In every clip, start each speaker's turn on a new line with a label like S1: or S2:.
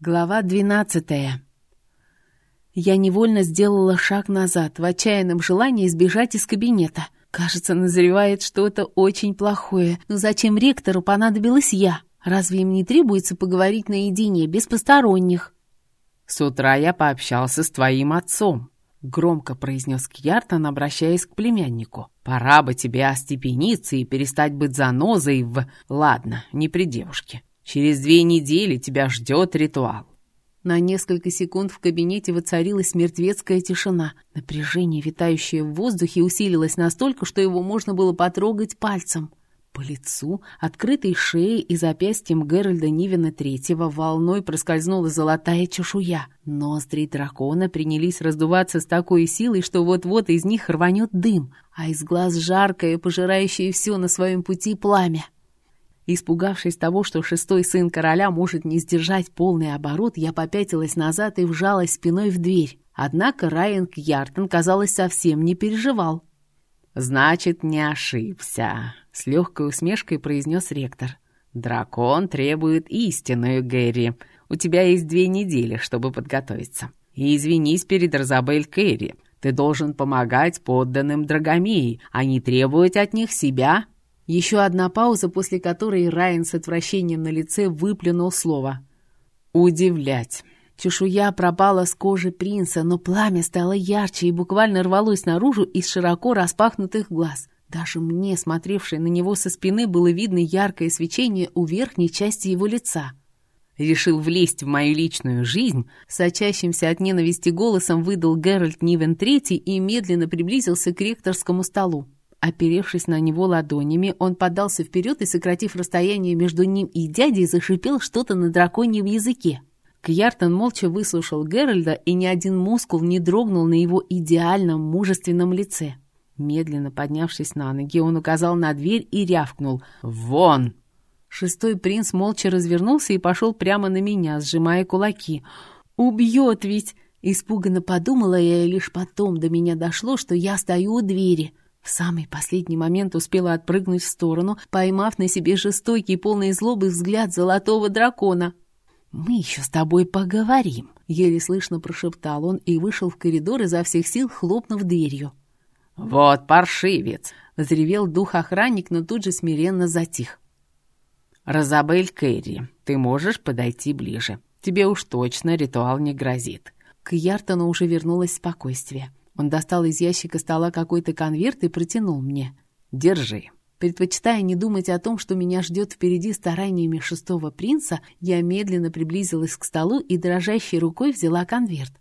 S1: Глава двенадцатая. Я невольно сделала шаг назад, в отчаянном желании избежать из кабинета. Кажется, назревает что-то очень плохое. Но зачем ректору понадобилась я? Разве им не требуется поговорить наедине, без посторонних?
S2: «С утра я пообщался с твоим отцом», — громко произнес Кьяртон, обращаясь к племяннику. «Пора бы тебе остепениться и перестать быть занозой в... Ладно, не при девушке. Через две недели тебя ждет ритуал».
S1: На несколько секунд в кабинете воцарилась мертвецкая тишина. Напряжение, витающее в воздухе, усилилось настолько, что его можно было потрогать пальцем. По лицу, открытой шее и запястьям Геральда Нивена Третьего волной проскользнула золотая чешуя. Ноздри дракона принялись раздуваться с такой силой, что вот-вот из них рванет дым, а из глаз жаркое, пожирающее все на своем пути пламя. Испугавшись того, что шестой сын короля может не сдержать полный оборот, я попятилась назад и вжалась спиной в дверь. Однако Райан Кьяртон, казалось, совсем не переживал.
S2: «Значит, не ошибся», — с легкой усмешкой произнес ректор. «Дракон требует истинную, Гэри. У тебя есть две недели, чтобы подготовиться. И извинись перед Розабель Кэрри. Ты должен помогать подданным Драгомеи, а не требовать от них себя
S1: еще одна пауза, после которой Райан с отвращением на лице выплюнул слово.
S2: «Удивлять».
S1: Чешуя пропала с кожи принца, но пламя стало ярче и буквально рвалось наружу из широко распахнутых глаз. Даже мне, смотревшей на него со спины, было видно яркое свечение у верхней части его лица.
S2: «Решил влезть в мою личную жизнь?»
S1: Сочащимся от ненависти голосом выдал Геральт Нивен Третий и медленно приблизился к ректорскому столу. Оперевшись на него ладонями, он подался вперед и, сократив расстояние между ним и дядей, зашипел что-то на драконьем языке. Кьяртон молча выслушал Геральда, и ни один мускул не дрогнул на его идеальном, мужественном лице. Медленно поднявшись на ноги, он указал на дверь и рявкнул «Вон!». Шестой принц молча развернулся и пошел прямо на меня, сжимая кулаки. «Убьет ведь!» Испуганно подумала я, и лишь потом до меня дошло, что я стою у двери — в самый последний момент успела отпрыгнуть в сторону, поймав на себе жестокий, полный злобы взгляд золотого дракона. «Мы еще с тобой поговорим», — еле слышно прошептал он и вышел в коридор изо всех сил, хлопнув дверью.
S2: «Вот паршивец!»
S1: — взревел дух-охранник, но тут же смиренно затих.
S2: «Розабель Кэрри, ты можешь подойти ближе. Тебе уж точно ритуал не грозит».
S1: К Яртону уже вернулось спокойствие. Он достал из ящика стола какой-то конверт и протянул мне.
S2: «Держи».
S1: Предпочитая не думать о том, что меня ждет впереди стараниями шестого принца, я медленно приблизилась к столу и дрожащей рукой взяла конверт.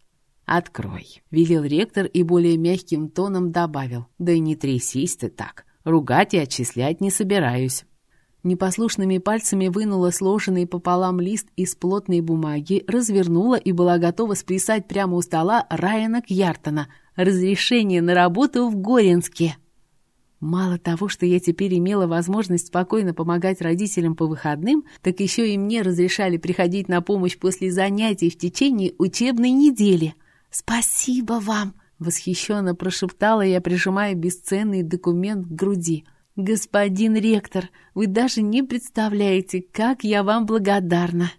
S2: «Открой», —
S1: велел ректор и более мягким тоном добавил.
S2: «Да и не трясись ты так. Ругать и отчислять не собираюсь».
S1: Непослушными пальцами вынула сложенный пополам лист из плотной бумаги, развернула и была готова сплясать прямо у стола Райана Кьяртона — разрешение на работу в Горенске. Мало того, что я теперь имела возможность спокойно помогать родителям по выходным, так еще и мне разрешали приходить на помощь после занятий в течение учебной недели. «Спасибо вам!» — восхищенно прошептала я, прижимая бесценный документ к груди. «Господин ректор, вы даже не представляете, как я вам благодарна!»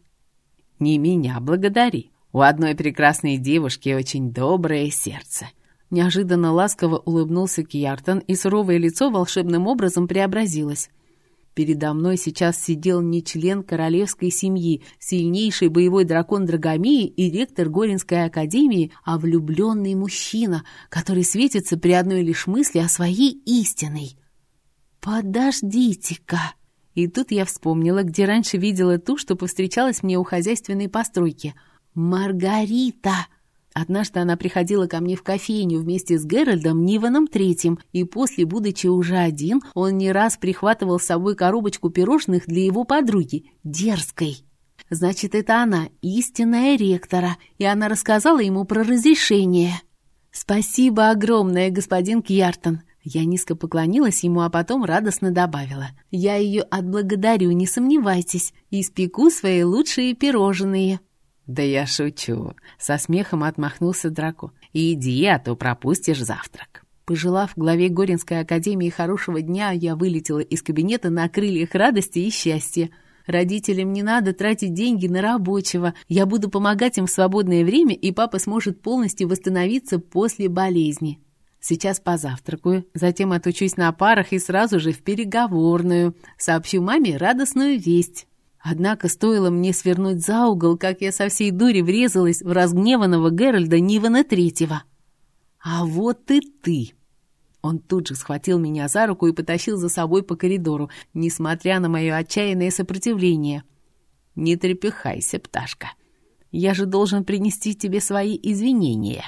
S2: «Не меня благодари. У одной прекрасной девушки очень доброе сердце.
S1: Неожиданно ласково улыбнулся Кьяртон, и суровое лицо волшебным образом преобразилось. Передо мной сейчас сидел не член королевской семьи, сильнейший боевой дракон Драгомии и ректор Горинской академии, а влюбленный мужчина, который светится при одной лишь мысли о своей истиной. «Подождите-ка!» И тут я вспомнила, где раньше видела ту, что повстречалась мне у хозяйственной постройки. «Маргарита!» Однажды она приходила ко мне в кофейню вместе с Геральдом Ниваном Третьим, и после, будучи уже один, он не раз прихватывал с собой коробочку пирожных для его подруги, дерзкой. Значит, это она, истинная ректора, и она рассказала ему про разрешение. «Спасибо огромное, господин Кьяртон!» Я низко поклонилась ему, а потом радостно добавила. «Я ее отблагодарю, не сомневайтесь, и испеку свои лучшие пирожные».
S2: «Да я шучу!» — со смехом отмахнулся Драко. «Иди, а то пропустишь завтрак».
S1: Пожелав главе Горинской академии хорошего дня, я вылетела из кабинета на крыльях радости и счастья. Родителям не надо тратить деньги на рабочего. Я буду помогать им в свободное время, и папа сможет полностью восстановиться после болезни. Сейчас позавтракаю, затем отучусь на парах и сразу же в переговорную. Сообщу маме радостную весть. Однако стоило мне свернуть за угол, как я со всей дури врезалась в разгневанного Геральда Нивана Третьего. «А вот и ты!» Он тут же схватил меня за руку и потащил за собой по коридору, несмотря на мое отчаянное сопротивление. «Не трепыхайся, пташка. Я же должен принести тебе свои извинения».